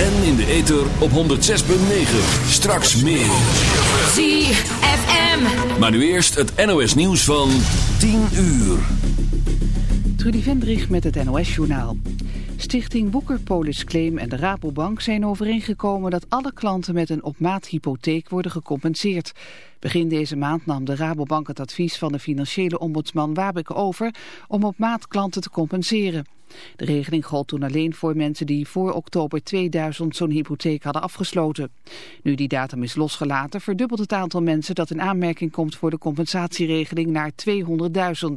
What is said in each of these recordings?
En in de ether op 106.9. Straks meer. ZFM. Maar nu eerst het NOS nieuws van 10 uur. Trudy Vendrich met het NOS-journaal. Stichting Woekerpolis Claim en de Rabobank zijn overeengekomen dat alle klanten met een opmaathypotheek worden gecompenseerd. Begin deze maand nam de Rabobank het advies van de financiële ombudsman Wabeke over om op maat klanten te compenseren. De regeling gold toen alleen voor mensen die voor oktober 2000 zo'n hypotheek hadden afgesloten. Nu die datum is losgelaten verdubbelt het aantal mensen dat in aanmerking komt voor de compensatieregeling naar 200.000.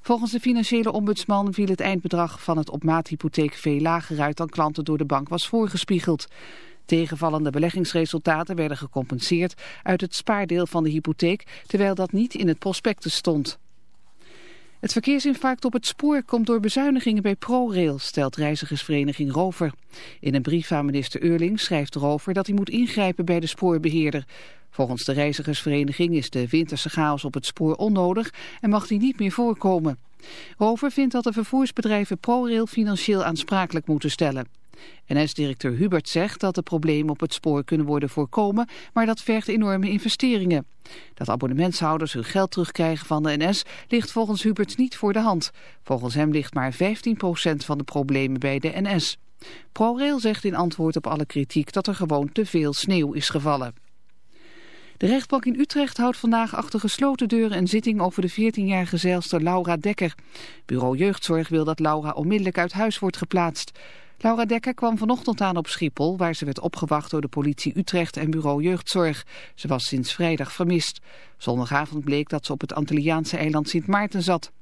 Volgens de financiële ombudsman viel het eindbedrag van het op maat hypotheek veel lager uit dan klanten door de bank was voorgespiegeld. Tegenvallende beleggingsresultaten werden gecompenseerd uit het spaardeel van de hypotheek, terwijl dat niet in het prospectus stond. Het verkeersinfarct op het spoor komt door bezuinigingen bij ProRail, stelt reizigersvereniging Rover. In een brief aan minister Eurling schrijft Rover dat hij moet ingrijpen bij de spoorbeheerder. Volgens de reizigersvereniging is de winterse chaos op het spoor onnodig en mag die niet meer voorkomen. Rover vindt dat de vervoersbedrijven ProRail financieel aansprakelijk moeten stellen. NS-directeur Hubert zegt dat de problemen op het spoor kunnen worden voorkomen, maar dat vergt enorme investeringen. Dat abonnementshouders hun geld terugkrijgen van de NS ligt volgens Hubert niet voor de hand. Volgens hem ligt maar 15% van de problemen bij de NS. ProRail zegt in antwoord op alle kritiek dat er gewoon te veel sneeuw is gevallen. De rechtbank in Utrecht houdt vandaag achter gesloten deuren een zitting over de 14-jarige zeilster Laura Dekker. Bureau Jeugdzorg wil dat Laura onmiddellijk uit huis wordt geplaatst. Laura Dekker kwam vanochtend aan op Schiphol, waar ze werd opgewacht door de politie Utrecht en bureau jeugdzorg. Ze was sinds vrijdag vermist. Zondagavond bleek dat ze op het Antilliaanse eiland Sint Maarten zat.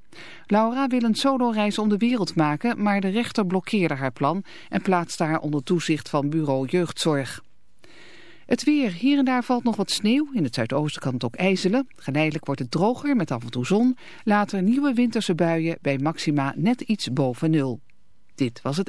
Laura wil een soloreis om de wereld maken, maar de rechter blokkeerde haar plan en plaatste haar onder toezicht van bureau jeugdzorg. Het weer. Hier en daar valt nog wat sneeuw. In het zuidoosten kan het ook ijzelen. Geleidelijk wordt het droger met af en toe zon. Later nieuwe winterse buien bij maxima net iets boven nul. Dit was het...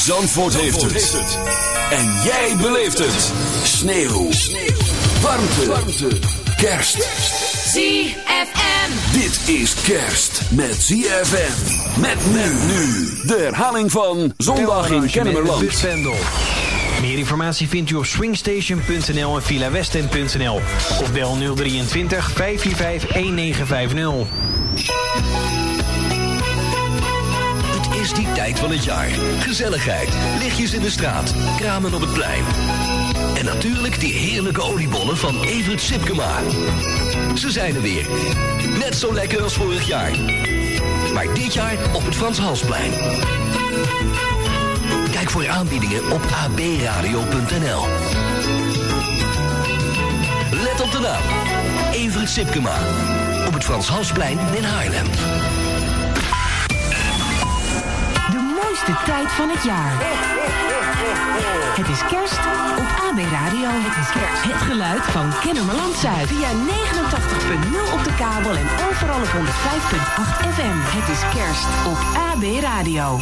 Zandvoort, heeft, het. En jij beleeft het. Sneeuw. Sneeuw. Warmte. Warmte. Kerst. ZFM. Dit is kerst met ZFM. Met men nu. De herhaling van Zondag in Kennemerland. Meer informatie vindt u op swingstation.nl en villawesten.nl of bel 023 545 1950. Is die tijd van het jaar. Gezelligheid, lichtjes in de straat, kramen op het plein. En natuurlijk die heerlijke oliebollen van Evert Sipkema. Ze zijn er weer. Net zo lekker als vorig jaar. Maar dit jaar op het Frans Halsplein. Kijk voor aanbiedingen op abradio.nl. Let op de naam. Evert Sipkema. Op het Frans Halsplein in Haarlem. Mooiste tijd van het jaar. Het is kerst op AB Radio. Het is kerst. Het geluid van Kennemerland Zuid. Via 89.0 op de kabel en overal op 105.8 FM. Het is kerst op AB Radio.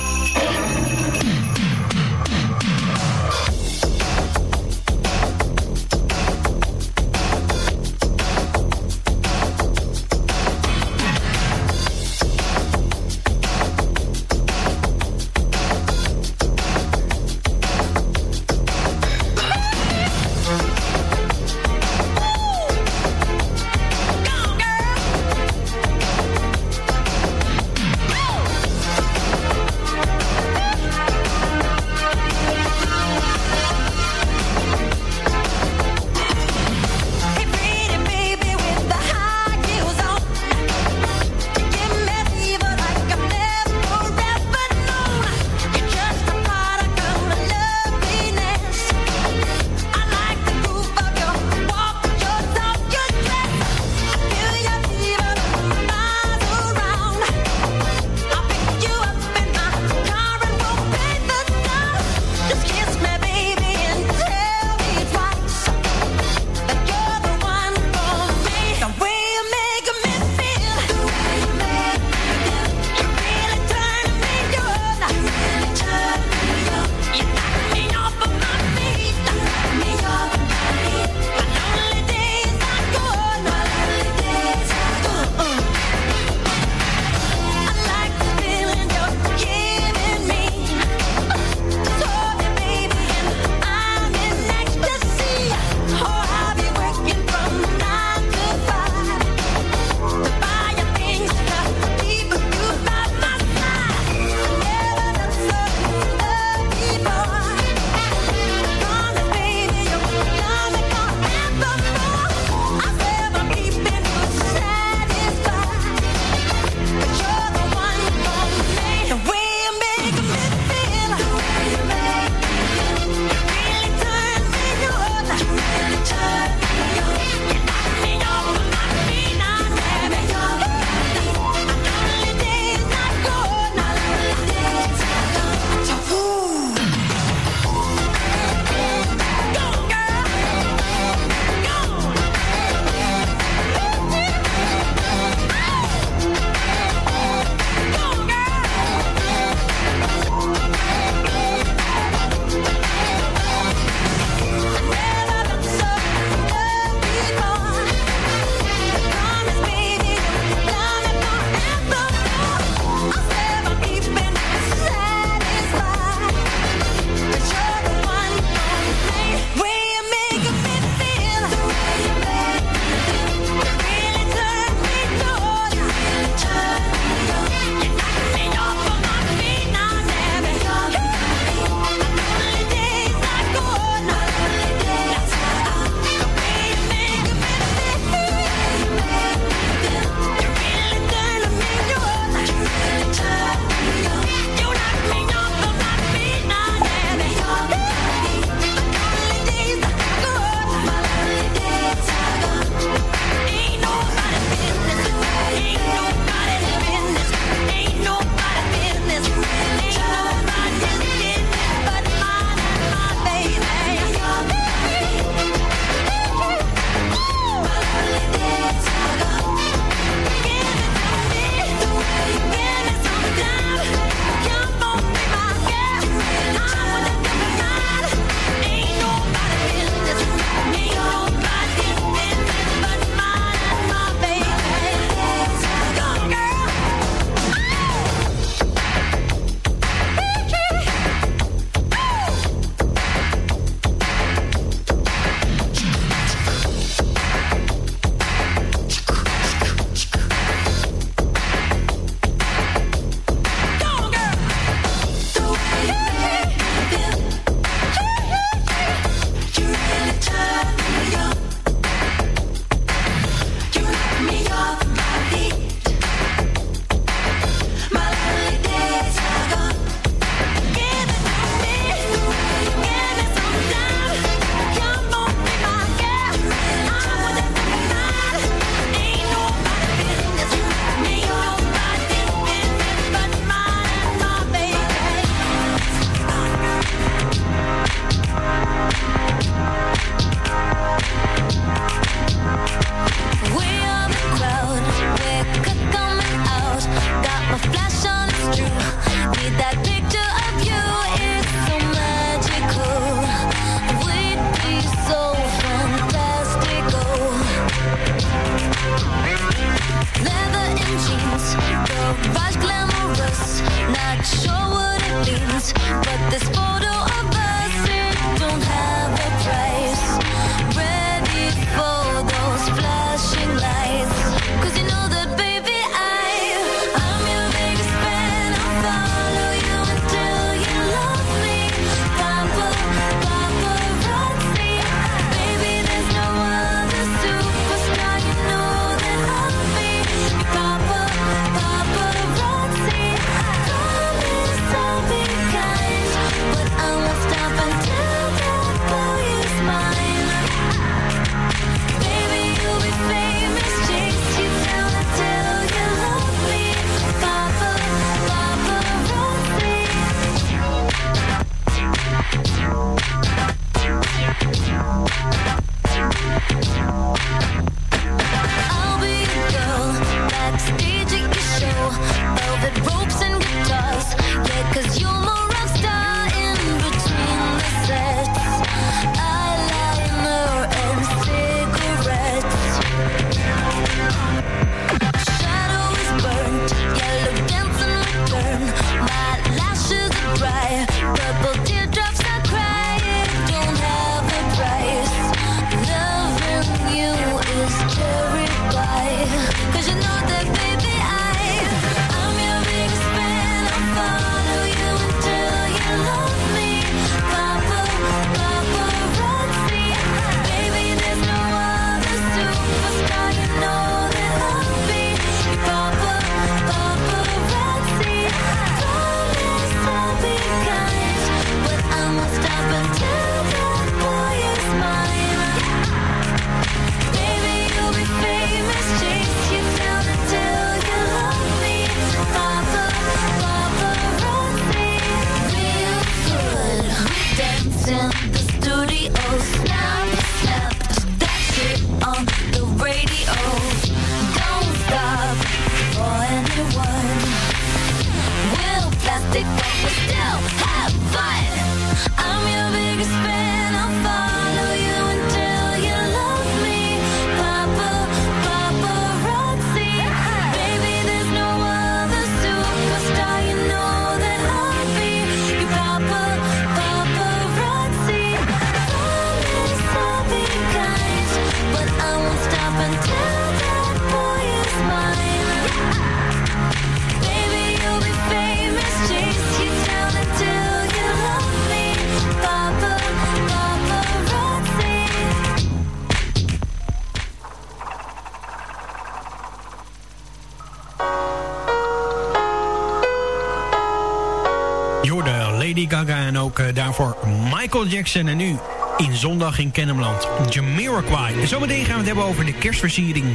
Jorde, Lady Gaga en ook eh, daarvoor Michael Jackson. En nu in Zondag in Kennemland, Jamiroquai. En zometeen gaan we het hebben over de kerstversiering.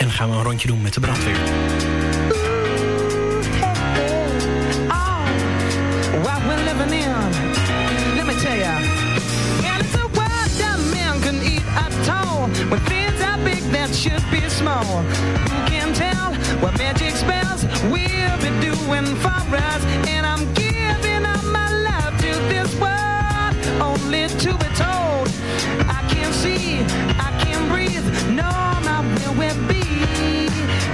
En gaan we een rondje doen met de brandweer. small. Who can tell what magic spells we'll be doing for us? And I'm only to be told. I can't see, I can't breathe, no, not where we'll be.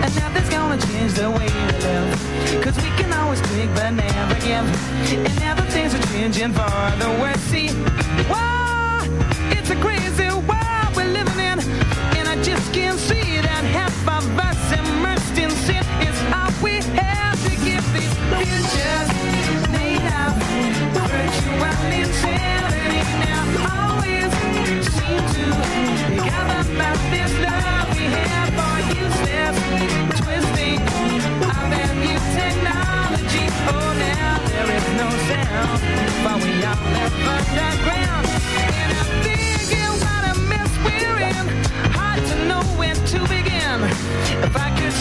And nothing's gonna change the way we live. Cause we can always take but never give. And now the things are changing for the worse. See, whoa, it's a crazy world we're living in. And I just can't see but we all left underground. And I'm thinking what a mess we're in. Hard to know where to begin. If I could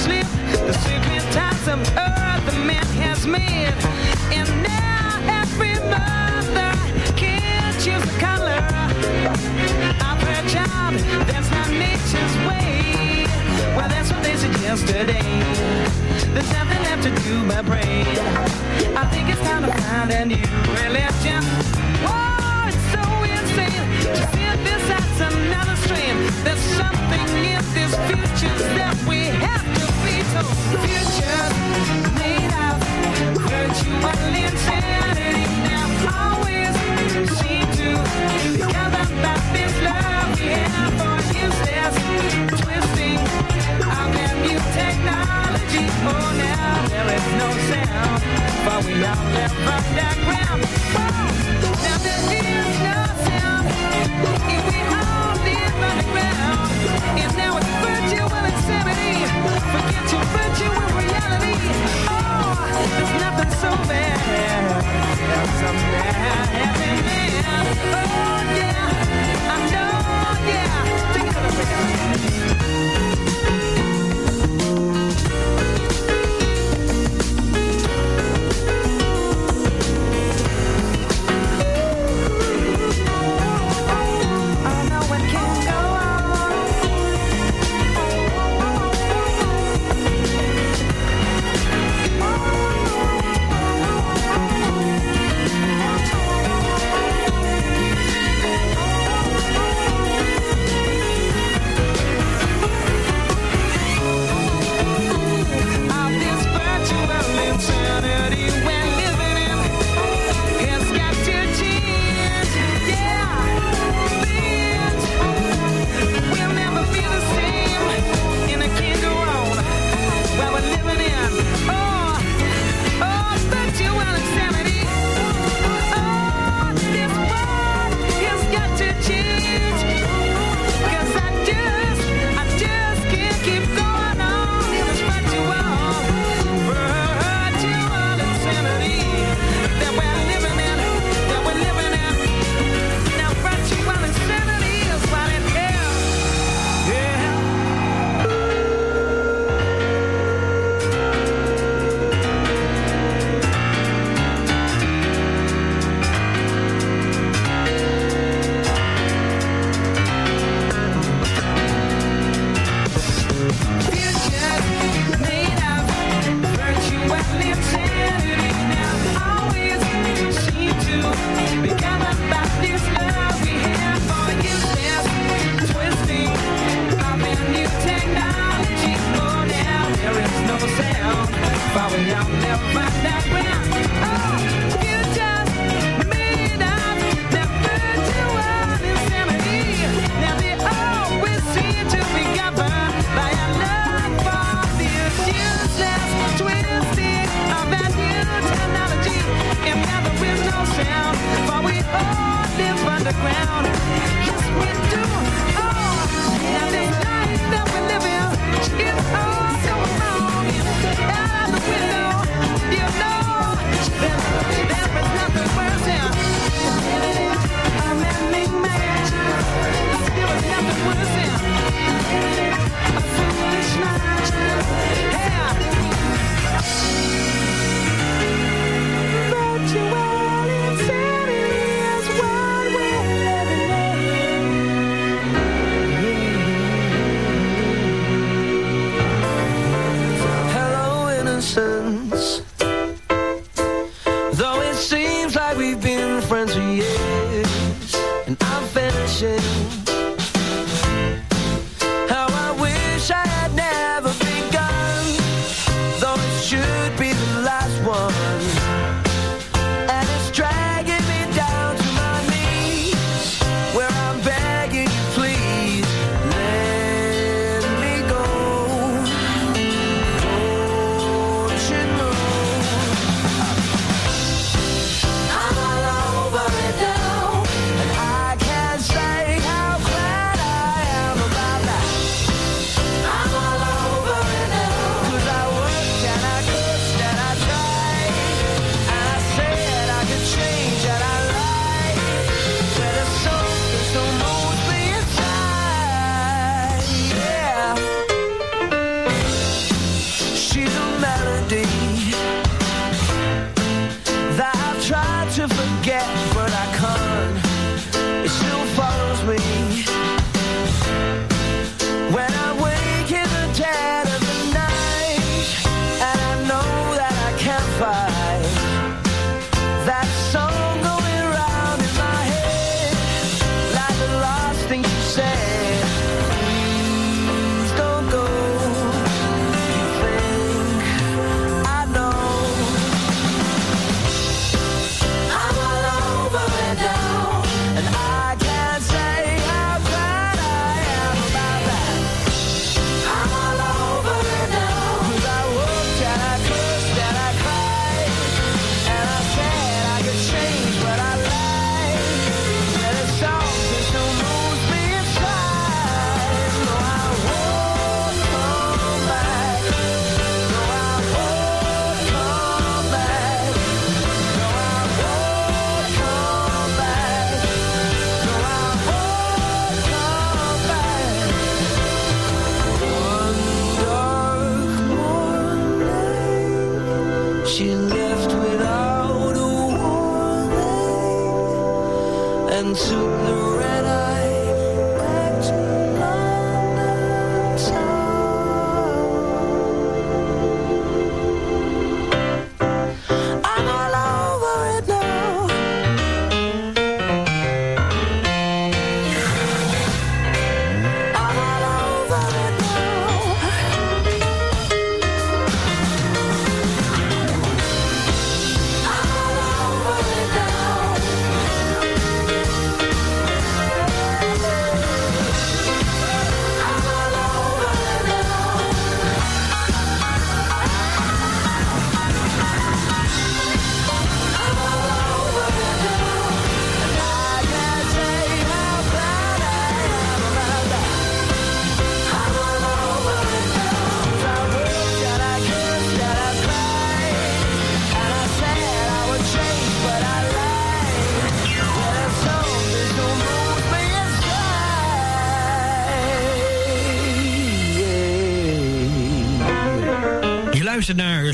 the of earth the man has made, and now every mother can choose a color child. That's not nature's way. Well, that's what they said yesterday. There's nothing left to do but pray. I think it's time to find a new religion. Oh, it's so insane to see this as another strain. There's something in this future that we have to be told. Future made of virtual insanity now always seem to be about this love. there's no sound. But we all live from the ground. Whoa. Now there is no sound. If we all live underground. And now it's virtual insanity. Forget your virtual reality. Oh, there's nothing so bad. There's something happening. Oh. been friends for years, and I'm finishing.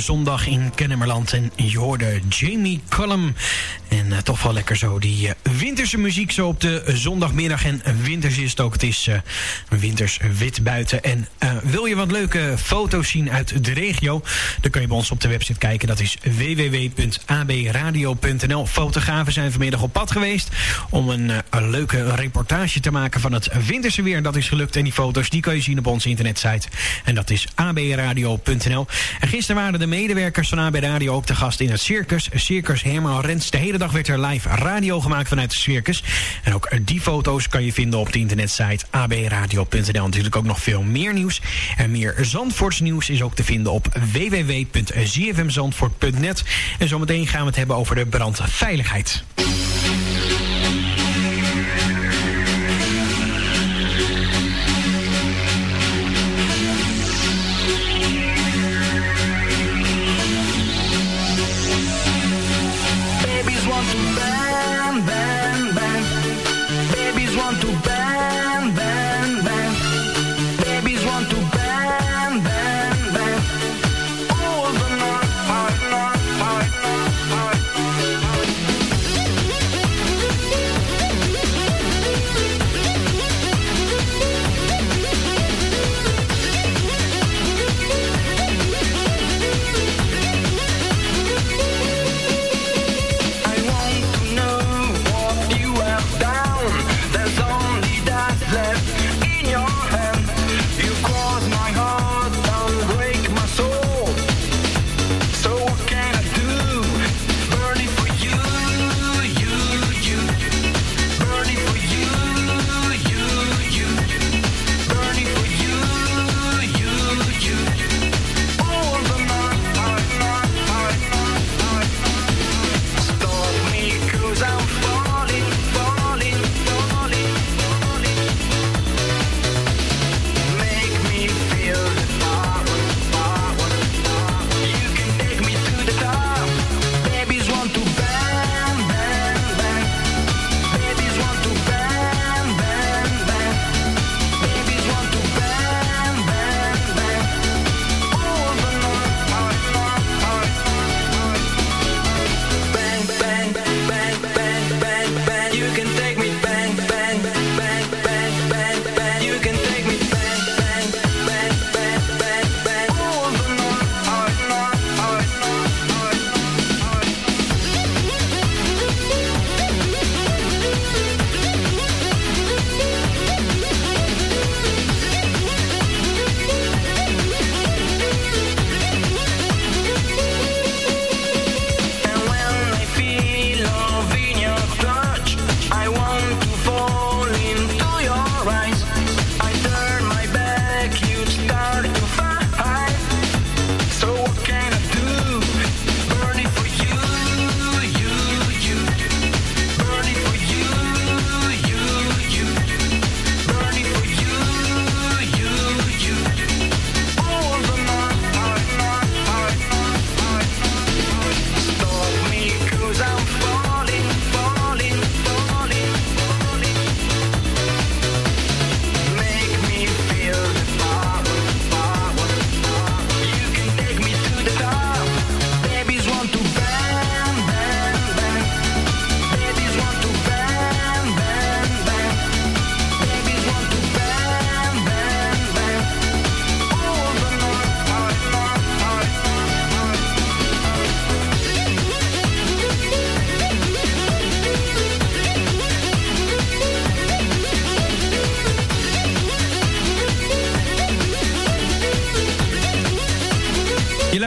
zondag in Kennemerland. En je hoorde Jamie Cullum eh, toch wel lekker zo. Die eh, winterse muziek zo op de zondagmiddag. En winters is het ook. Het is eh, winters wit buiten. En wil je wat leuke foto's zien uit de regio? Dan kun je bij ons op de website kijken. Dat is www.abradio.nl. Fotografen zijn vanmiddag op pad geweest. Om een, leuke reportage te maken van het winterse weer. Dat is gelukt. En die foto's die kun je zien op onze internetsite. En dat is abradio.nl. En gisteren waren de medewerkers van AB Radio ook te gast in het circus. Circus Herman Rens de hele dag weer Twitter live radio gemaakt vanuit de circus. En ook die foto's kan je vinden op de internetsite abradio.nl. Natuurlijk ook nog veel meer nieuws. En meer Zandvoorts nieuws is ook te vinden op www.zfmzandvoort.net. En zometeen gaan we het hebben over de brandveiligheid.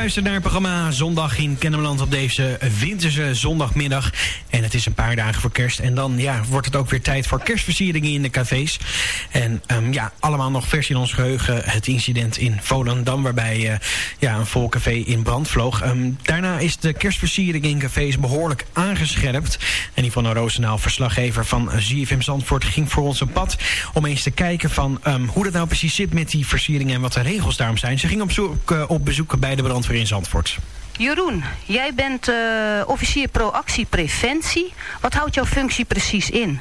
Luistert naar programma Zondag in Kennemerland op deze winterse zondagmiddag. En het is een paar dagen voor kerst. En dan ja, wordt het ook weer tijd voor kerstversieringen in de cafés. En ehm, ja, allemaal nog vers in ons geheugen het incident in Volendam... waarbij eh, ja, een vol café in brand vloog. Ehm, daarna is de kerstversiering in cafés behoorlijk aangescherpt. En Yvonne Roosendaal, verslaggever van ZFM Zandvoort... ging voor ons een pad om eens te kijken van ehm, hoe dat nou precies zit met die versieringen... en wat de regels daarom zijn. Ze ging op, zoek, eh, op bezoek bij de brandweer in Zandvoort. Jeroen, jij bent eh, officier pro-actie preventie. Wat houdt jouw functie precies in?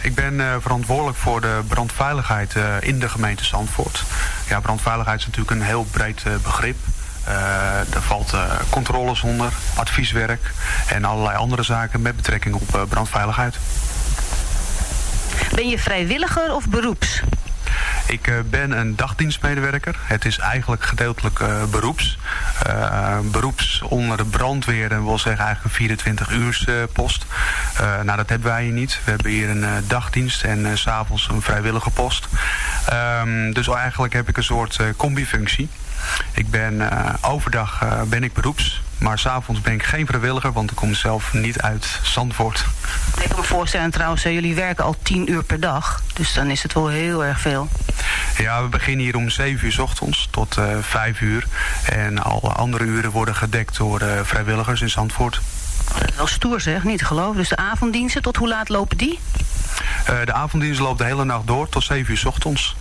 Ik ben eh, verantwoordelijk voor de brandveiligheid eh, in de gemeente Zandvoort. Ja, brandveiligheid is natuurlijk een heel breed eh, begrip. Eh daar valt eh, controles onder, advieswerk en allerlei andere zaken met betrekking op eh, brandveiligheid. Ben je vrijwilliger of beroeps? Ik eh, ben een dagdienstmedewerker. Het is eigenlijk gedeeltelijk eh, beroeps. Eh, beroeps onder de brandweer en wil zeggen eigenlijk een 24 uurs eh, post. Eh, nou, dat hebben wij hier niet. We hebben hier een dagdienst en s s'avonds een vrijwillige post. Ehm, dus eigenlijk heb ik een soort combifunctie. Ik ben overdag ben ik beroeps. Maar s'avonds ben ik geen vrijwilliger, want ik kom zelf niet uit Zandvoort. Ik kan me voorstellen trouwens, eh, jullie werken al 10 uur per dag. Dus dan is het wel heel erg veel. Ja, we beginnen hier om 7 uur 's ochtends tot eh 5 uur. En alle andere uren worden gedekt door eh, vrijwilligers in Zandvoort. Dat is wel stoer zeg, niet te geloven. Dus de avonddiensten, tot hoe laat lopen die? De avonddienst loopt de hele nacht door tot 7 uur 's ochtends.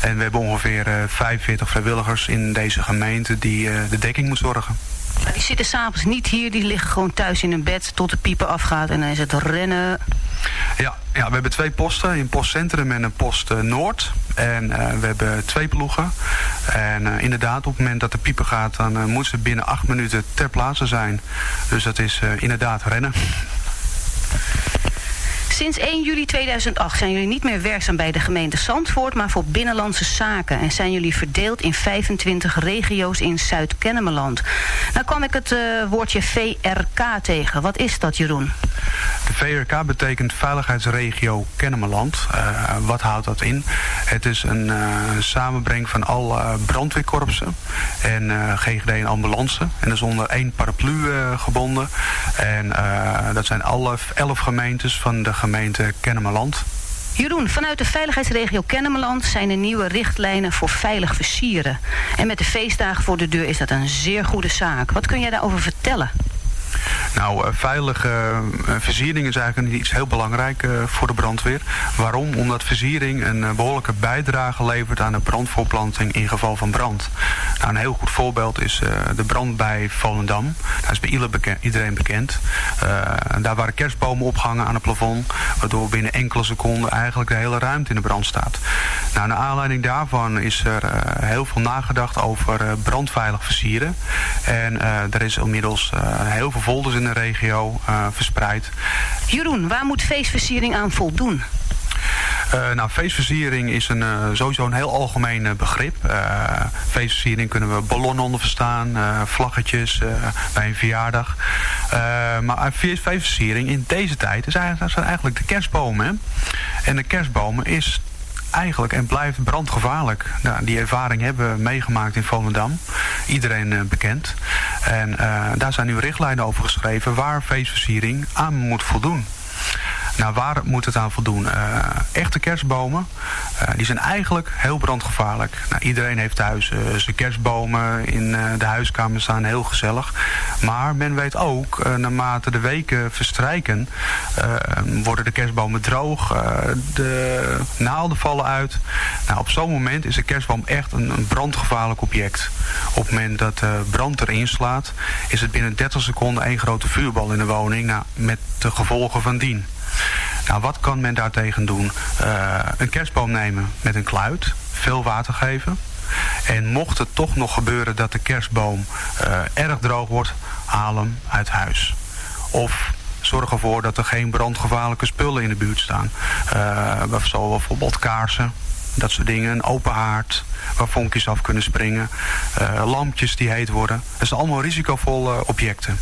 En we hebben ongeveer eh 45 vrijwilligers in deze gemeente die de dekking moeten zorgen. Maar die zitten s'avonds niet hier, die liggen gewoon thuis in hun bed tot de pieper afgaat en dan is het rennen. Ja, ja, we hebben twee posten, een postcentrum en een post eh, Noord. En eh, we hebben twee ploegen. En eh, inderdaad, op het moment dat de pieper gaat, dan moeten ze binnen acht minuten ter plaatse zijn. Dus dat is inderdaad rennen. Sinds 1 juli 2008 zijn jullie niet meer werkzaam bij de gemeente Zandvoort, maar voor Binnenlandse Zaken. En zijn jullie verdeeld in 25 regio's in Zuid-Kennemerland. Nou kwam ik het eh, woordje VRK tegen. Wat is dat, Jeroen? De VRK betekent Veiligheidsregio Kennemerland. Eh, wat houdt dat in? Het is een eh, samenbreng van alle brandweerkorpsen en GGD en ambulance. En dat is onder één paraplu gebonden. En dat zijn alle elf gemeentes van de gemeente Kennemerland. Jeroen, vanuit de veiligheidsregio Kennemerland zijn er nieuwe richtlijnen voor veilig versieren. En met de feestdagen voor de deur is dat een zeer goede zaak. Wat kun jij daarover vertellen? Nou, eh, veilige eh, versiering is eigenlijk iets heel belangrijk eh, voor de brandweer. Waarom? Omdat versiering een eh, behoorlijke bijdrage levert aan de brandvoorplanting in geval van brand. Nou, een heel goed voorbeeld is de brand bij Volendam. Dat is bij iedereen bekend. Daar waren kerstbomen opgehangen aan het plafond, waardoor binnen enkele seconden eigenlijk de hele ruimte in de brand staat. Nou, naar aanleiding daarvan is er heel veel nagedacht over brandveilig versieren. En er is inmiddels heel veel folders in de regio eh, verspreid. Jeroen, waar moet feestversiering aan voldoen? Eh, nou, feestversiering is een, eh, sowieso een heel algemeen begrip. Feestversiering kunnen we ballonnen onder verstaan, vlaggetjes bij een verjaardag. Maar feest- feestversiering in deze tijd is eigenlijk, zijn eigenlijk de kerstbomen. Hè? En de kerstbomen is eigenlijk en blijft brandgevaarlijk. Nou, die ervaring hebben we meegemaakt in Volendam. Iedereen eh, bekend. En eh, daar zijn nu richtlijnen over geschreven waar feestversiering aan moet voldoen. Nou, waar moet het aan voldoen? Eh, echte kerstbomen, eh, die zijn eigenlijk heel brandgevaarlijk. Nou, iedereen heeft thuis eh, zijn kerstbomen in de huiskamer staan, heel gezellig. Maar men weet ook, naarmate de weken verstrijken, worden de kerstbomen droog, de naalden vallen uit. Nou, op zo'n moment is de kerstboom echt een, brandgevaarlijk object. Op het moment dat brand erin slaat, is het binnen 30 seconden één grote vuurbal in de woning, nou, met de gevolgen van dien. Nou, wat kan men daartegen doen? Eh, een kerstboom nemen met een kluit, veel water geven. En mocht het toch nog gebeuren dat de kerstboom eh, erg droog wordt, haal hem uit huis. Of zorg ervoor dat er geen brandgevaarlijke spullen in de buurt staan. Eh, zo bijvoorbeeld kaarsen, dat soort dingen. Een open haard waar vonkjes af kunnen springen. lampjes die heet worden. Dat zijn allemaal risicovolle objecten.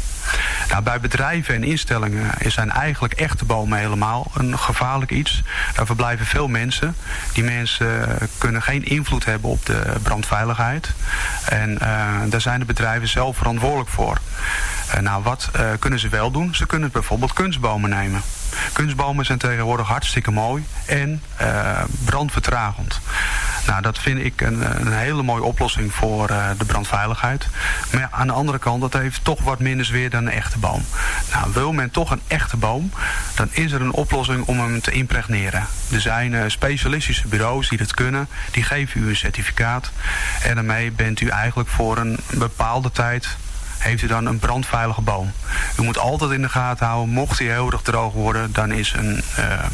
Nou, bij bedrijven en instellingen zijn eigenlijk echte bomen helemaal een gevaarlijk iets. Daar verblijven veel mensen. Die mensen kunnen geen invloed hebben op de brandveiligheid. En eh, daar zijn de bedrijven zelf verantwoordelijk voor. Eh, nou, wat eh, kunnen ze wel doen? Ze kunnen bijvoorbeeld kunstbomen nemen. Kunstbomen zijn tegenwoordig hartstikke mooi en brandvertragend. Nou, dat vind ik een, een hele mooie oplossing voor de brandveiligheid. Maar aan de andere kant, dat heeft toch wat minder zweer dan een echte boom. Nou, wil men toch een echte boom, dan is er een oplossing om hem te impregneren. Er zijn eh, specialistische bureaus die dat kunnen. Die geven u een certificaat. En daarmee bent u eigenlijk voor een bepaalde tijd heeft u dan een brandveilige boom. U moet altijd in de gaten houden, mocht hij heel erg droog worden, dan is een, eh,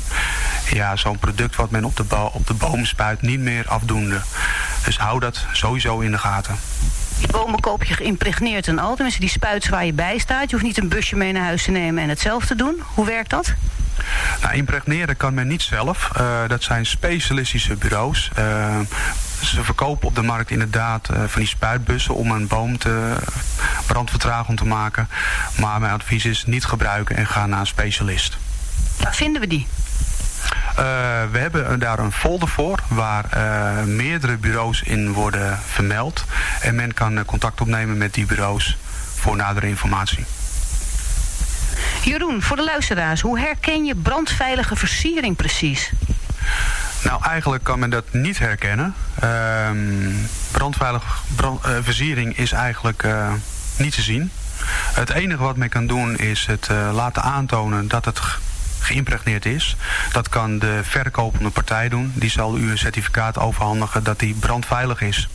ja, zo'n product wat men op de, op de boom spuit niet meer afdoende. Dus hou dat sowieso in de gaten. Die bomen koop je geïmpregneerd en al. Tenminste, die spuit waar je bij staat. Je hoeft niet een busje mee naar huis te nemen en het zelf te doen. Hoe werkt dat? Nou, impregneren kan men niet zelf. Eh, dat zijn specialistische bureaus. Eh, ze verkopen op de markt inderdaad eh, van die spuitbussen om een boom te brandvertragend te maken. Maar mijn advies is niet gebruiken en ga naar een specialist. Waar vinden we die? Eh, we hebben daar een folder voor waar eh, meerdere bureaus in worden vermeld. En men kan eh, contact opnemen met die bureaus voor nadere informatie. Jeroen, voor de luisteraars, hoe herken je brandveilige versiering precies? Nou, eigenlijk kan men dat niet herkennen. Ehm brandveilige brand, versiering is eigenlijk niet te zien. Het enige wat men kan doen is het laten aantonen dat het geïmpregneerd is. Dat kan de verkopende partij doen. Die zal u een certificaat overhandigen dat die brandveilig is.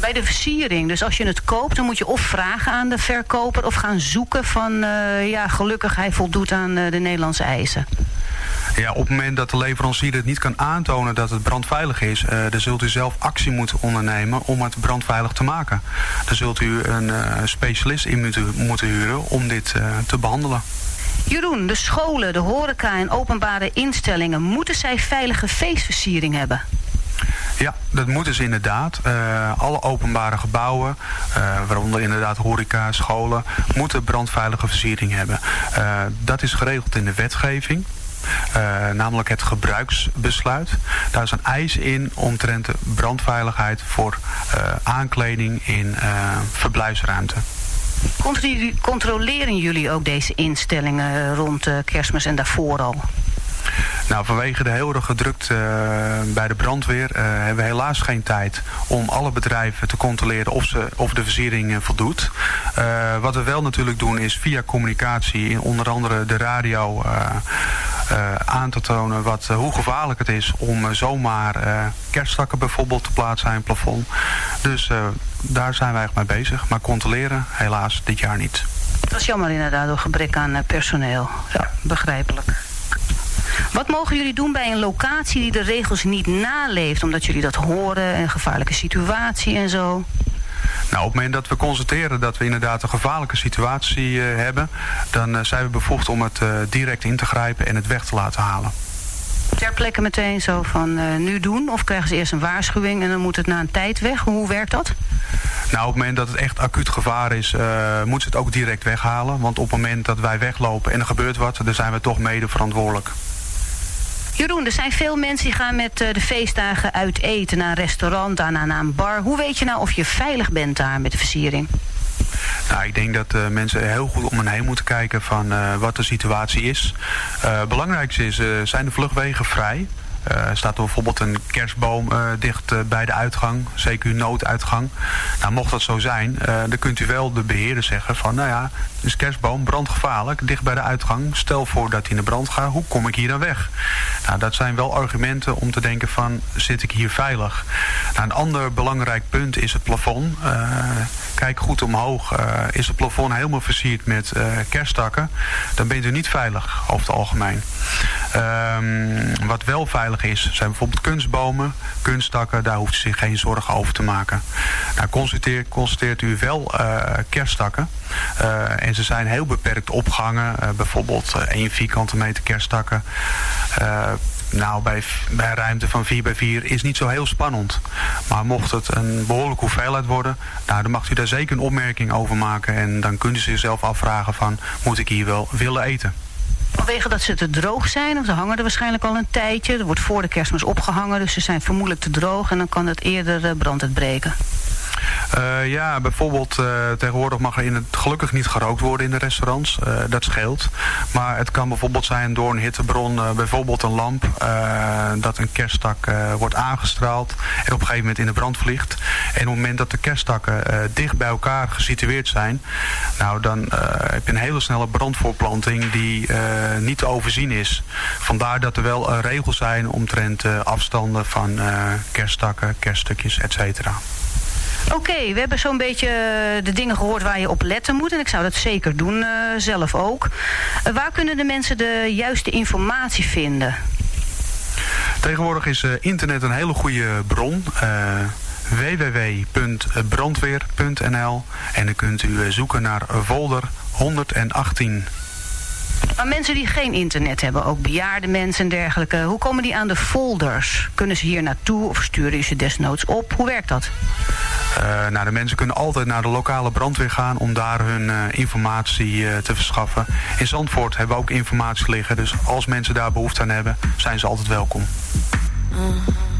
Bij de versiering, dus als je het koopt, dan moet je of vragen aan de verkoper of gaan zoeken van, eh, ja, gelukkig hij voldoet aan eh, de Nederlandse eisen. Ja, op het moment dat de leverancier het niet kan aantonen dat het brandveilig is, eh, dan zult u zelf actie moeten ondernemen om het brandveilig te maken. Dan zult u een specialist in moeten, moeten huren om dit te behandelen. Jeroen, de scholen, de horeca en openbare instellingen, moeten zij veilige feestversiering hebben? Ja, dat moeten ze inderdaad. Eh, alle openbare gebouwen, eh, waaronder inderdaad horeca, scholen, moeten brandveilige versiering hebben. Eh, dat is geregeld in de wetgeving. Namelijk het gebruiksbesluit. Daar is een eis in omtrent de brandveiligheid voor aankleding in verblijfsruimte. Controle- Controleren jullie ook deze instellingen rond eh, kerstmis en daarvoor al? Nou, vanwege de heel erg drukte eh, bij de brandweer eh, hebben we helaas geen tijd om alle bedrijven te controleren of, ze, of de versiering eh, voldoet. Eh, wat we wel natuurlijk doen is via communicatie, in onder andere de radio, eh, aan te tonen wat, eh, hoe gevaarlijk het is om eh, zomaar kerststakken bijvoorbeeld te plaatsen aan het plafond. Dus daar zijn wij echt mee bezig. Maar controleren helaas dit jaar niet. Dat is jammer inderdaad door gebrek aan personeel. Ja, begrijpelijk. Wat mogen jullie doen bij een locatie die de regels niet naleeft? Omdat jullie dat horen, een gevaarlijke situatie en zo. Nou, op het moment dat we constateren dat we inderdaad een gevaarlijke situatie eh, hebben, dan eh, zijn we bevoegd om het eh, direct in te grijpen en het weg te laten halen. Ter plekke meteen zo van nu doen? Of krijgen ze eerst een waarschuwing en dan moet het na een tijd weg? Hoe werkt dat? Nou, op het moment dat het echt acuut gevaar is, moeten ze het ook direct weghalen. Want op het moment dat wij weglopen en er gebeurt wat, dan zijn we toch mede verantwoordelijk. Jeroen, er zijn veel mensen die gaan met eh, de feestdagen uit eten naar een restaurant, daarna naar een bar. Hoe weet je nou of je veilig bent daar met de versiering? Nou, ik denk dat eh, mensen heel goed om hen heen moeten kijken van eh, wat de situatie is. Eh belangrijkste is, zijn de vluchtwegen vrij? Eh, staat er bijvoorbeeld een kerstboom eh, dicht eh, bij de uitgang, CQ nooduitgang. Nou, mocht dat zo zijn, dan kunt u wel de beheerder zeggen van, nou ja, is kerstboom brandgevaarlijk, dicht bij de uitgang. Stel voor dat hij in de brand gaat, hoe kom ik hier dan weg? Nou, dat zijn wel argumenten om te denken van, zit ik hier veilig? Nou, een ander belangrijk punt is het plafond. Kijk goed omhoog. Is het plafond helemaal versierd met kerststakken, dan bent u niet veilig over het algemeen. Ehm, wat wel veilig is, zijn bijvoorbeeld kunstbomen, kunststakken. Daar hoeft u zich geen zorgen over te maken. Nou, constateert, constateert u wel. Eh, en ze zijn heel beperkt opgehangen. Eh, bijvoorbeeld eh, 1 vierkante meter kerststakken. Eh, nou, bij, bij ruimte van 4 bij 4 is niet zo heel spannend. Maar mocht het een behoorlijke hoeveelheid worden, nou, dan mag u daar zeker een opmerking over maken. En dan kunt u zichzelf afvragen van, moet ik hier wel willen eten? Vanwege dat ze te droog zijn, want ze hangen er waarschijnlijk al een tijdje. Er wordt voor de kerstmis opgehangen, dus ze zijn vermoedelijk te droog en dan kan het eerder eh, brand uitbreken. Eh, ja, bijvoorbeeld eh, tegenwoordig mag er in het, gelukkig niet gerookt worden in de restaurants. Eh, dat scheelt. Maar het kan bijvoorbeeld zijn door een hittebron, bijvoorbeeld een lamp, dat een kerststak eh, wordt aangestraald en op een gegeven moment in de brand vliegt. En op het moment dat de kerststakken eh, dicht bij elkaar gesitueerd zijn, nou dan heb je een hele snelle brandvoorplanting die niet te overzien is. Vandaar dat er wel regels zijn omtrent afstanden van kerststakken, kerststukjes, et cetera. Oké, we hebben zo'n beetje eh, de dingen gehoord waar je op letten moet. En ik zou dat zeker doen, eh, zelf ook. Eh, waar kunnen de mensen de juiste informatie vinden? Tegenwoordig is internet een hele goede bron. www.brandweer.nl En dan kunt u zoeken naar folder 118. Maar mensen die geen internet hebben, ook bejaarde mensen en dergelijke... hoe komen die aan de folders? Kunnen ze hier naartoe of sturen je ze desnoods op? Hoe werkt dat? Eh, nou, de mensen kunnen altijd naar de lokale brandweer gaan om daar hun eh, informatie eh, te verschaffen. In Zandvoort hebben we ook informatie liggen, dus als mensen daar behoefte aan hebben, zijn ze altijd welkom. Take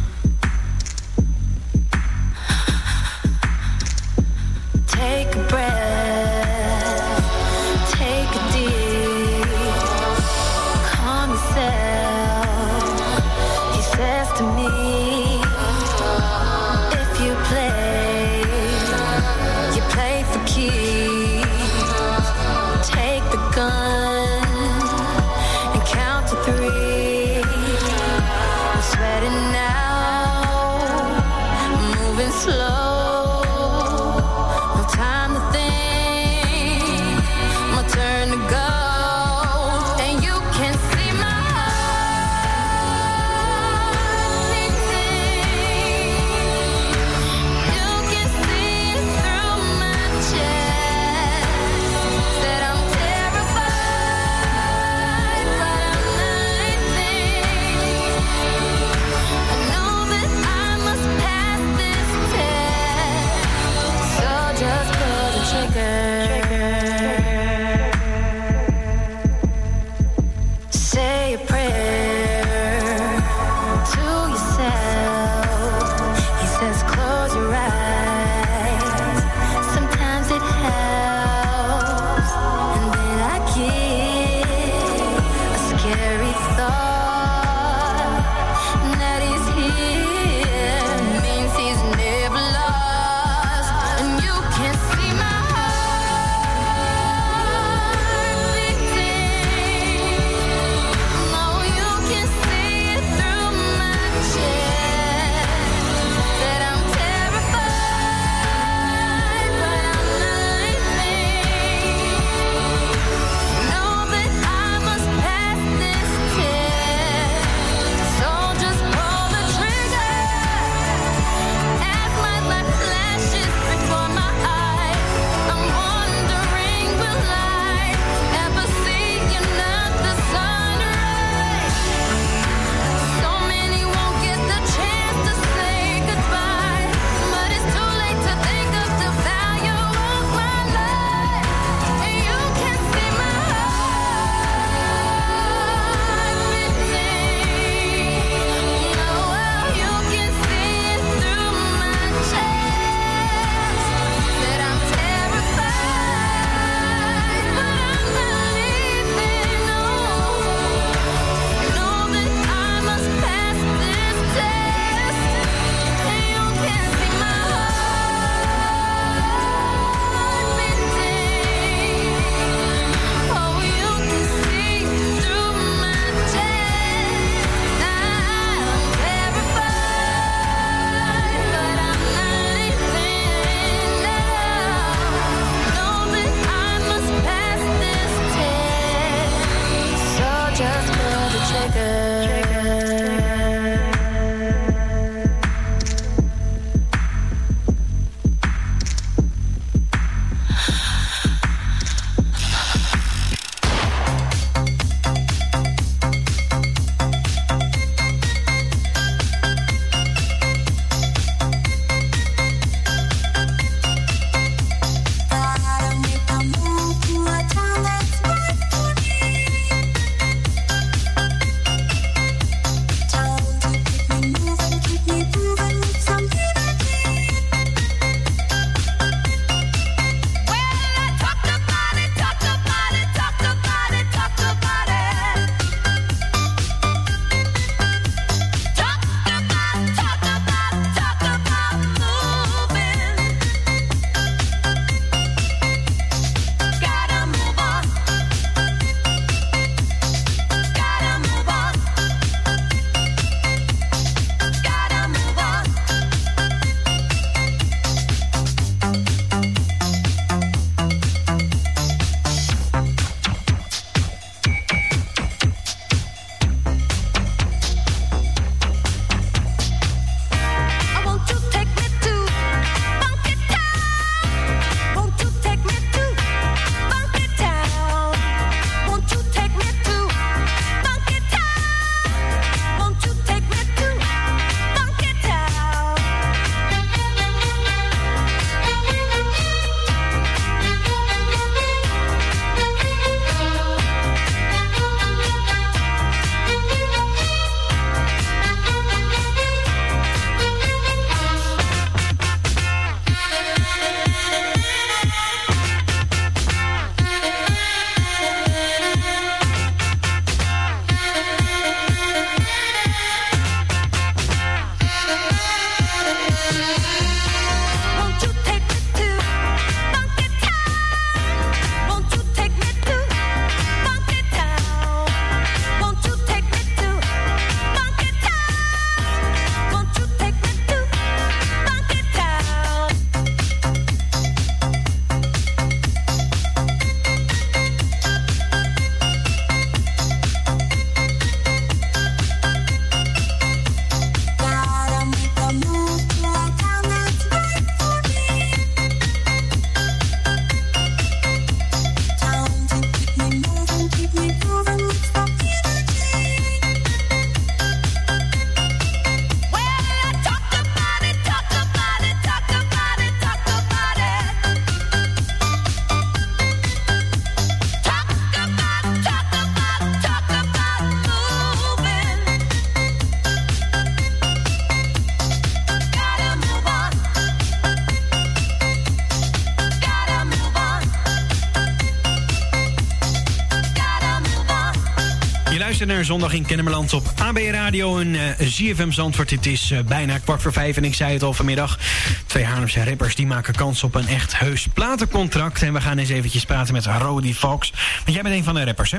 naar Zondag in Kennemerland op AB Radio en uh, ZFM Zandvoort. Het is uh, bijna kwart voor vijf en ik zei het al vanmiddag. Twee Haarlemse rappers die maken kans op een echt heus platencontract. En we gaan eens eventjes praten met Rody Fox. Want jij bent een van de rappers, hè?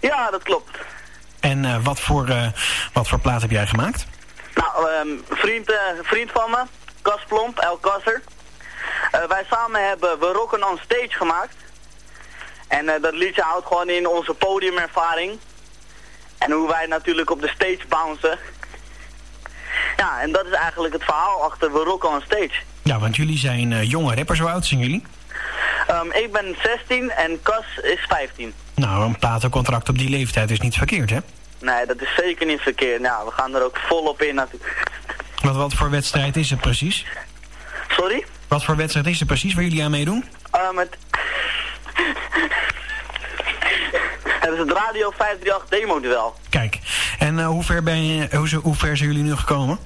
Ja, dat klopt. En uh, wat, voor, wat voor plaat heb jij gemaakt? Nou, um, vriend, vriend van me, Kas Plomp, El Kasser. wij samen hebben We Rocken on Stage gemaakt. En dat liedje houdt gewoon in onze podiumervaring. En hoe wij natuurlijk op de stage bouncen. Ja, en dat is eigenlijk het verhaal achter We Rock on Stage. Ja, want jullie zijn uh, jonge rappers. Hoe oud zijn jullie? Um, ik ben 16 en Cas is 15. Nou, een platencontract op die leeftijd is niet verkeerd, hè? Nee, dat is zeker niet verkeerd. Nou, we gaan er ook volop in natuurlijk. Wat, wat voor wedstrijd is het precies? Sorry? Wat voor wedstrijd is het precies waar jullie aan meedoen? Um, het... Het is het Radio 538 demo-duel. Kijk, en uh, hoe, ver ben je, hoe, hoe, ver zijn jullie nu gekomen?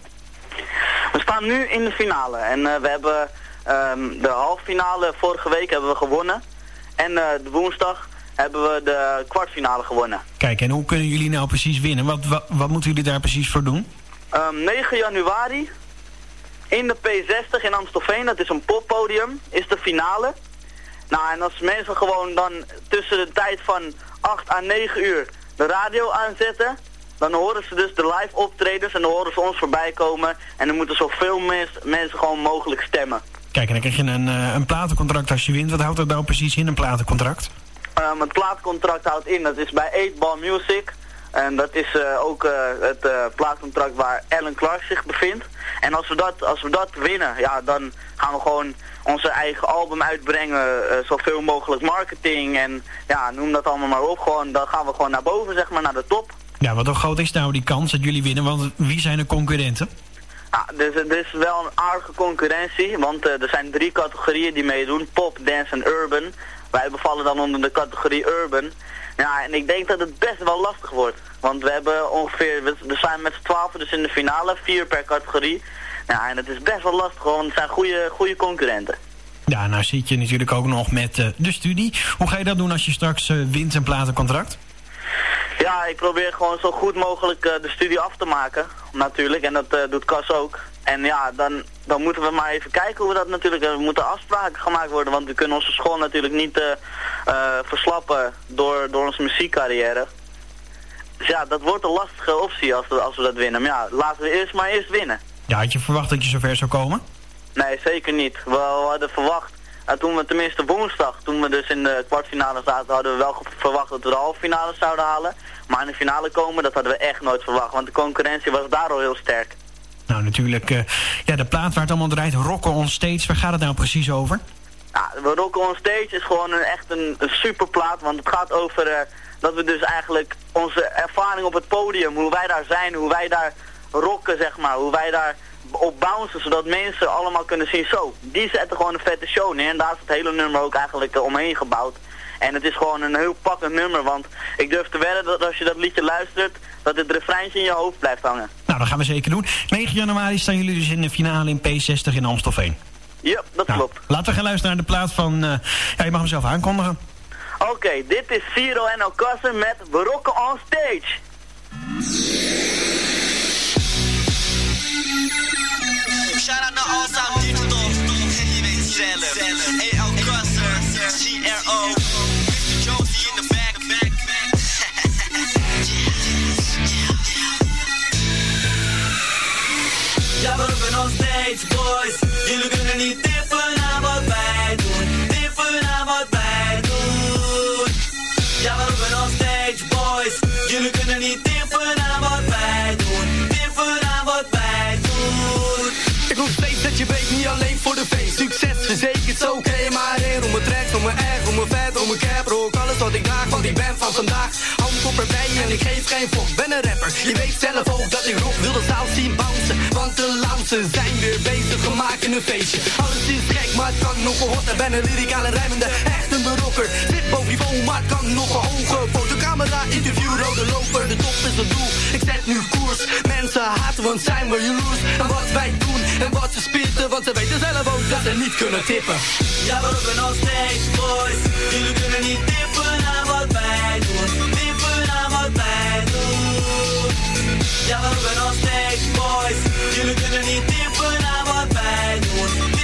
We staan nu in de finale en uh, we hebben um, de halffinale vorige week hebben we gewonnen. En uh, de woensdag hebben we de kwartfinale gewonnen. Kijk, en hoe kunnen jullie nou precies winnen? Wat, wat, wat moeten jullie daar precies voor doen? Um, 9 januari in de P60 in Amstelveen, dat is een poppodium, is de finale. Nou, en als mensen gewoon dan tussen de tijd van 8 à 9 uur de radio aanzetten, dan horen ze dus de live optredens en dan horen ze ons voorbij komen. En dan moeten zoveel mens, mensen gewoon mogelijk stemmen. Kijk, en dan krijg je een, uh, een platencontract als je wint. Wat houdt dat nou precies in, een platencontract? Um, het platencontract houdt in, dat is bij 8 Ball Music. En dat is uh, ook uh, het uh, plaatcontract waar Alan Clark zich bevindt. En als we dat, als we dat winnen, ja, dan gaan we gewoon onze eigen album uitbrengen. zoveel mogelijk marketing en ja, noem dat allemaal maar op. Gewoon, dan gaan we gewoon naar boven, zeg maar, naar de top. Ja, wat hoe groot is nou die kans dat jullie winnen? Want wie zijn de concurrenten? Ja, dus er is wel een aardige concurrentie, want er zijn drie categorieën die meedoen. Pop, dance en urban. Wij bevallen dan onder de categorie urban. Ja, en ik denk dat het best wel lastig wordt. Want we hebben ongeveer, we zijn met z'n twaalf dus in de finale, vier per categorie. Ja, en het is best wel lastig, want het zijn goede, goede concurrenten. Ja, nou zit je natuurlijk ook nog met uh, de studie. Hoe ga je dat doen als je straks uh, wint een platencontract? Ja, ik probeer gewoon zo goed mogelijk uh, de studie af te maken, natuurlijk. En dat doet Cas ook. En ja, dan, dan moeten we maar even kijken hoe we dat natuurlijk... Er moeten afspraken gemaakt worden, want we kunnen onze school natuurlijk niet verslappen door, door onze muziekcarrière. Dus ja, dat wordt een lastige optie als we, als we dat winnen. Maar ja, laten we eerst maar eerst winnen. Ja, had je verwacht dat je zover zou komen? Nee, zeker niet. We, we hadden verwacht, en toen we tenminste woensdag, toen we dus in de kwartfinale zaten, hadden we wel verwacht dat we de halve finale zouden halen. Maar in de finale komen, dat hadden we echt nooit verwacht, want de concurrentie was daar al heel sterk. Nou, natuurlijk, uh, ja, de plaat waar het allemaal draait, Rocken on Stage, waar gaat het nou precies over? Ja, Rocken on Stage is gewoon een, echt een, een superplaat, want het gaat over... Uh, dat we dus eigenlijk onze ervaring op het podium, hoe wij daar zijn, hoe wij daar rocken, zeg maar, hoe wij daar op bouncen, zodat mensen allemaal kunnen zien, zo, die zetten gewoon een vette show neer. En daar is het hele nummer ook eigenlijk uh, omheen gebouwd. En het is gewoon een heel pakkend nummer, want ik durf te wedden dat als je dat liedje luistert, dat het refreintje in je hoofd blijft hangen. Nou, dat gaan we zeker doen. 9 januari staan jullie dus in de finale in P60 in Amstelveen. Ja, dat nou, klopt. Laten we gaan luisteren naar de plaat van, uh, ja, je mag hem zelf aankondigen. Oké, dit is Ciro en Alcasser met Barokke on Stage. Shout out naar. Je weet zelf. Hey CRO. In back. Ja, we on stage, boys. Jullie kunnen niet tippen niet alleen voor de feest. Succes verzekerd, zo oké, okay, maar in. Om mijn tracks, om mijn erg, om mijn vet, om mijn cap. Rook alles wat ik draag, want ik ben van vandaag. Hou mijn kop erbij en ik geef geen fok. Ben een rapper, je weet zelf ook dat ik rock. Wil de zaal zien bouncen, want de lounsen zijn weer bezig. We maken een feestje. Alles is gek, maar het kan nog gehoord. Ben een lyricale rijmende, echt een berokker. Zit boven niveau, maar het kan nog hoger. Fotocamera, interview, rode loper. De top is het doel, ik zet nu koers. Mensen haten, want zijn we jaloers. En wat wij doen en wat ze spitten, kunnen tippen. Ja, we roepen nog steeds boys. Jullie kunnen niet tippen aan wat wij doen. Tippen aan wat bij doen. Ja, we roepen nog steeds boys. Jullie kunnen niet tippen aan wat wij doen.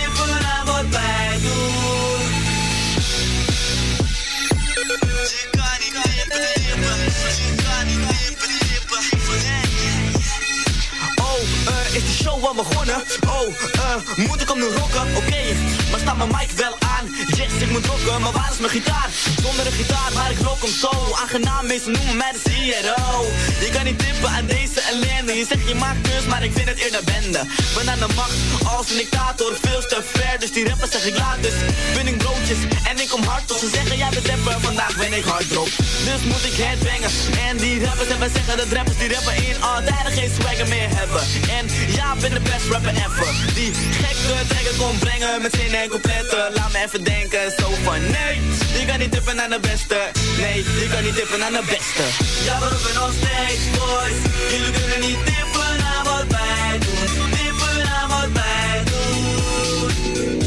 Oh, eh, moet ik hem nu rocken? Oké, maar staat mijn mic wel aan? Yes, ik moet rocken, maar waar is mijn gitaar? Zonder een gitaar, maar ik rock hem zo. Aangenaam, mensen noemen mij de CRO Je kan niet tippen aan deze ellende. Je zegt je maakt kunst, maar ik vind het eerder bende. Ben aan de macht als een dictator, veel te ver. Dus die rappers zeg ik laat, dus ben ik broodjes En ik kom hard op, ze zeggen jij bent rapper Vandaag ben ik hardrock, dus moet ik headbangen En die rappers en wij zeggen dat rappers die rappen in altijd geen swagger meer hebben. En ja, ben best rapper ever Die gekke trekken kon brengen met zin en completten Laat me even denken, zo van nee Je kan niet tippen aan de beste Nee, je kan niet tippen aan de beste Ja, we roepen nog steeds boys. Jullie kunnen niet tippen aan wat wij doen. Tippen aan wat wij doen.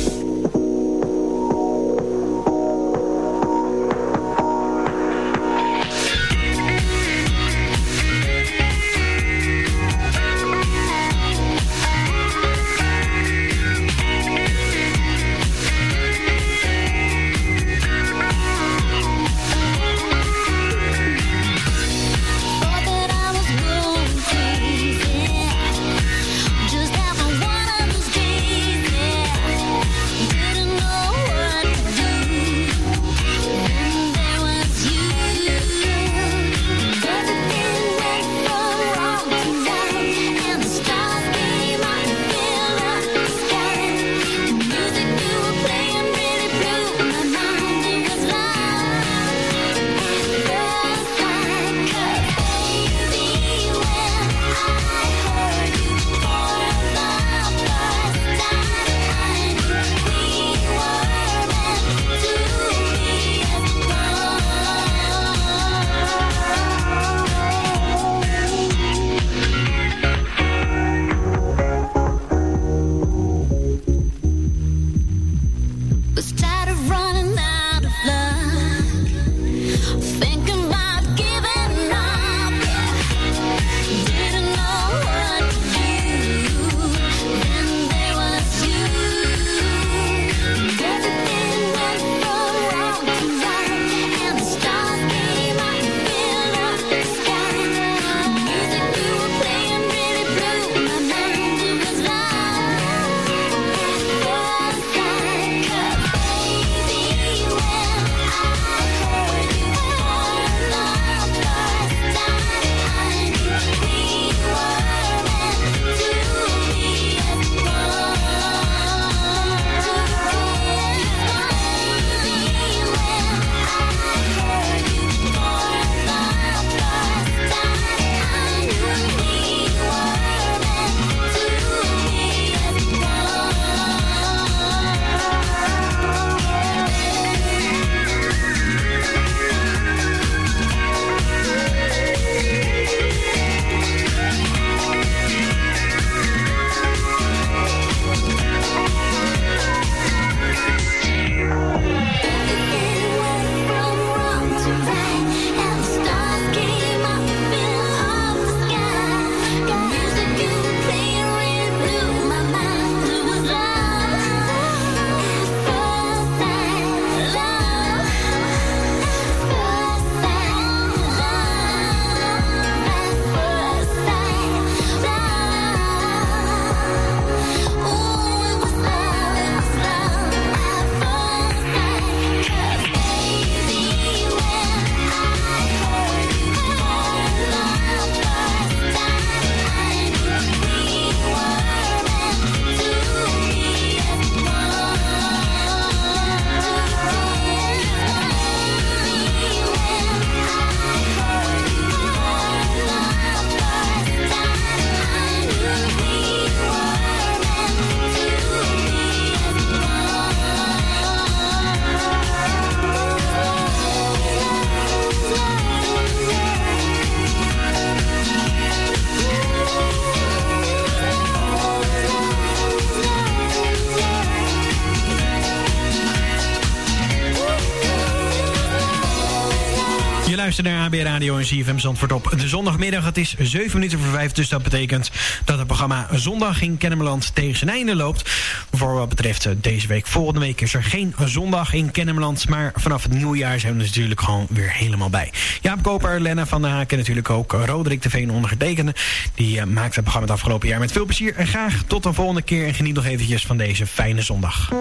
AB Radio en CFM Zandvoort op de zondagmiddag. Het is 7 minuten voor 5, dus dat betekent dat het programma Zondag in Kennemerland tegen zijn einde loopt. Voor wat betreft eh, deze week. Volgende week is er geen zondag in Kennemerland, maar vanaf het nieuwjaar zijn we natuurlijk gewoon weer helemaal bij. Jaap Koper, Lena van der Haak en natuurlijk ook Roderick de Veen ondergetekende. Die uh, maakte het programma het afgelopen jaar met veel plezier. En graag tot de volgende keer en geniet nog eventjes van deze fijne zondag.